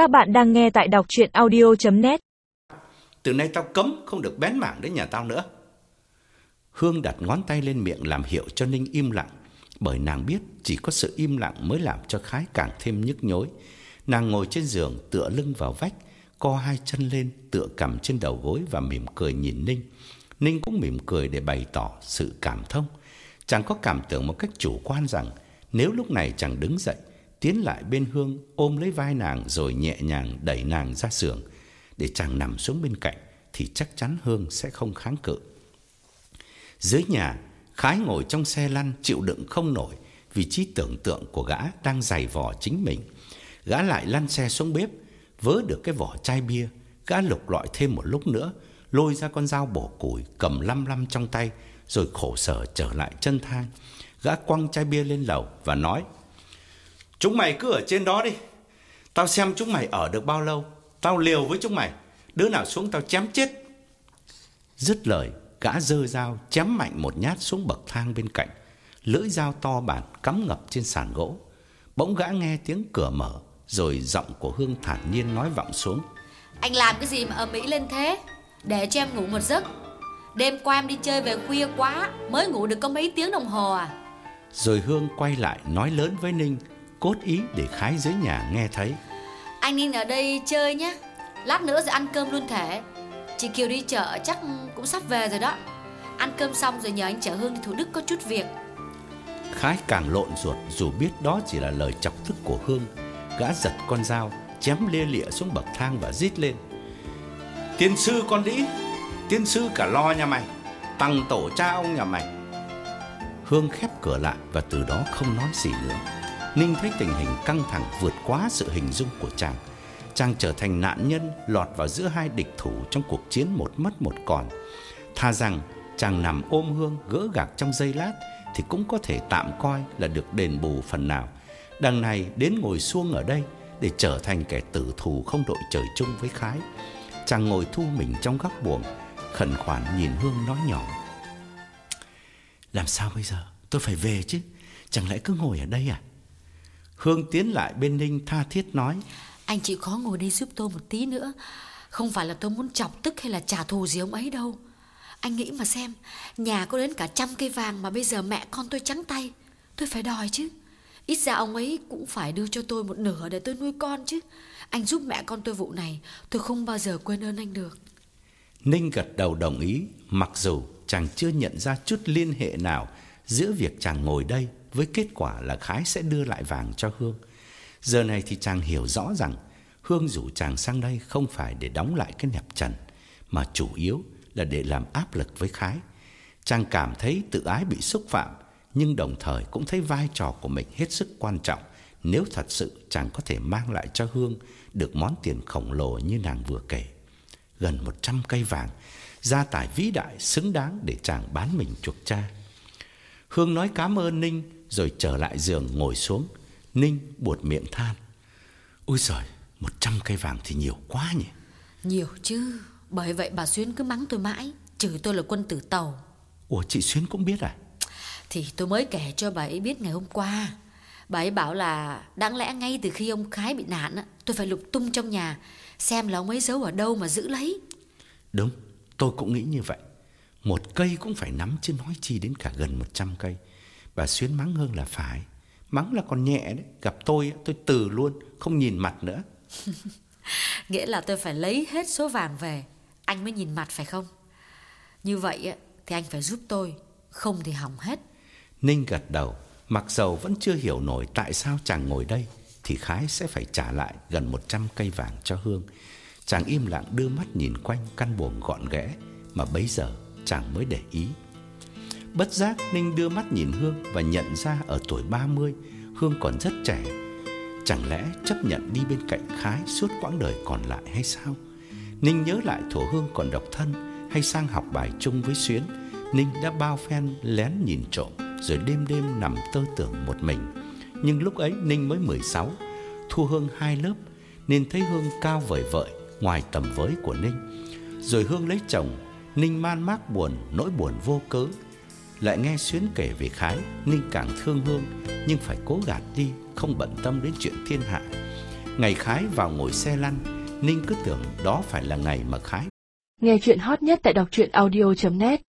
Các bạn đang nghe tại đọc chuyện audio.net Từ nay tao cấm không được bén mảng đến nhà tao nữa. Hương đặt ngón tay lên miệng làm hiệu cho Ninh im lặng. Bởi nàng biết chỉ có sự im lặng mới làm cho Khái càng thêm nhức nhối. Nàng ngồi trên giường tựa lưng vào vách, co hai chân lên tựa cằm trên đầu gối và mỉm cười nhìn Ninh. Ninh cũng mỉm cười để bày tỏ sự cảm thông. Chàng có cảm tưởng một cách chủ quan rằng nếu lúc này chàng đứng dậy, tiến lại bên Hương ôm lấy vai nàng rồi nhẹ nhàng đẩy nàng ra giường để chàng nằm xuống bên cạnh thì chắc chắn Hương sẽ không kháng cự. Dưới nhà, Khái ngồi trong xe lăn chịu đựng không nổi vì trí tưởng tượng của gã đang giày vò chính mình. Gã lại lăn xe xuống bếp, vớ được cái vỏ chai bia, gã lục lọi thêm một lúc nữa, lôi ra con dao bổ củi cầm lăm lăm trong tay rồi khổ sở trở lại chân thang. Gã quăng chai bia lên lầu và nói: "Chúng mày cứ ở trên đó đi. Tao xem chúng mày ở được bao lâu, tao liều với chúng mày, đứa nào xuống tao chém chết." Dứt lời, gã giơ dao chém mạnh một nhát xuống bậc thang bên cạnh. Lưỡi dao to bản cắm ngập trên sàn gỗ. Bỗng gã nghe tiếng cửa mở, rồi giọng của Hương thản nhiên nói vọng xuống. Anh làm cái gì mà ầm ĩ lên thế Để cho em ngủ một giấc Đêm qua em đi chơi về khuya quá Mới ngủ được có mấy tiếng đồng hồ à Rồi Hương quay lại nói lớn với Ninh, cốt ý để Khái dưới nhà nghe thấy. Anh Ninh ở đây chơi nhé Lát nữa rồi ăn cơm luôn thể Chị Kiều đi chợ chắc cũng sắp về rồi đó Ăn cơm xong rồi nhờ anh chở Hương đi Thủ Đức có chút việc Khái càng lộn ruột dù biết đó chỉ là lời chọc tức của Hương. Gã giật con dao, chém lia lịa xuống bậc thang và rít lên. Tiên sư con đĩ, tiên sư cả lo nhà mày, tăng tổ cha ông nhà mày. Hương khép cửa lại và từ đó không nói gì nữa. Ninh thấy tình hình căng thẳng vượt quá sự hình dung của chàng. Chàng trở thành nạn nhân lọt vào giữa hai địch thủ trong cuộc chiến một mất một còn. Tha rằng chàng nằm ôm Hương gỡ gạc trong giây lát thì cũng có thể tạm coi là được đền bù phần nào. Đằng này đến ngồi xuông ở đây để trở thành kẻ tử thù không đội trời chung với Khái. Chàng ngồi thu mình trong góc buồng, khẩn khoản nhìn Hương nói nhỏ. Làm sao bây giờ? Tôi phải về chứ. Chẳng lẽ cứ ngồi ở đây à? Hương tiến lại bên Ninh tha thiết nói. Anh chịu khó ngồi đây giúp tôi một tí nữa. Không phải là tôi muốn chọc tức hay là trả thù gì ông ấy đâu. Anh nghĩ mà xem Nhà có đến cả trăm cây vàng Mà bây giờ mẹ con tôi trắng tay Tôi phải đòi chứ. Ít ra ông ấy cũng phải đưa cho tôi một nửa để tôi nuôi con chứ. Anh giúp mẹ con tôi vụ này Tôi không bao giờ quên ơn anh được. Ninh gật đầu đồng ý, mặc dù chàng chưa nhận ra chút liên hệ nào giữa việc chàng ngồi đây với kết quả là Khái sẽ đưa lại vàng cho Hương. Giờ này thì chàng hiểu rõ rằng Hương rủ chàng sang đây không phải để đóng lại cái nẹp trần, mà chủ yếu là để làm áp lực với Khái. Chàng cảm thấy tự ái bị xúc phạm, nhưng đồng thời cũng thấy vai trò của mình hết sức quan trọng nếu thật sự chàng có thể mang lại cho Hương được món tiền khổng lồ như nàng vừa kể gần 100 cây vàng, gia tài vĩ đại xứng đáng để chàng bán mình chuộc cha. Hương nói cảm ơn Ninh rồi trở lại giường ngồi xuống. Ninh buột miệng than. Ôi giời, 100 cây vàng thì nhiều quá nhỉ. Nhiều chứ Bởi vậy bà Xuyến cứ mắng tôi mãi Chửi tôi là quân tử tàu Ủa chị Xuyến cũng biết à? Thì tôi mới kể cho bà ấy biết ngày hôm qua Bà ấy bảo là Đáng lẽ ngay từ khi ông Khái bị nạn á, Tôi phải lục tung trong nhà Xem là ông ấy giấu ở đâu mà giữ lấy Đúng, tôi cũng nghĩ như vậy. Một cây cũng phải nắm chứ nói chi đến cả gần 100 cây. Bà Xuyến mắng hơn là phải. Mắng là còn nhẹ đấy. Gặp tôi, tôi từ luôn, không nhìn mặt nữa. Nghĩa là tôi phải lấy hết số vàng về Anh mới nhìn mặt phải không Như vậy thì anh phải giúp tôi Không thì hỏng hết Ninh gật đầu, mặc dầu vẫn chưa hiểu nổi tại sao chàng ngồi đây, thì Khái sẽ phải trả lại gần 100 cây vàng cho Hương. Chàng im lặng đưa mắt nhìn quanh căn buồng gọn ghẽ, mà bấy giờ chàng mới để ý. Bất giác Ninh đưa mắt nhìn Hương và nhận ra ở tuổi 30, Hương còn rất trẻ. Chẳng lẽ chấp nhận đi bên cạnh Khái suốt quãng đời còn lại hay sao? Ninh nhớ lại thổ Hương còn độc thân hay sang học bài chung với Xuyến, Ninh đã bao phen lén nhìn trộm rồi đêm đêm nằm tơ tưởng một mình. Nhưng lúc ấy Ninh mới 16, thua Hương hai lớp nên thấy Hương cao vời vợi ngoài tầm với của Ninh. Rồi Hương lấy chồng, Ninh man mác buồn, nỗi buồn vô cớ. Lại nghe Xuyến kể về Khái, Ninh càng thương Hương nhưng phải cố gạt đi, không bận tâm đến chuyện thiên hạ. Ngày Khái vào ngồi xe lăn, Ninh cứ tưởng đó phải là ngày mà Khái Nghe chuyện hot nhất tại đọc truyện audio.net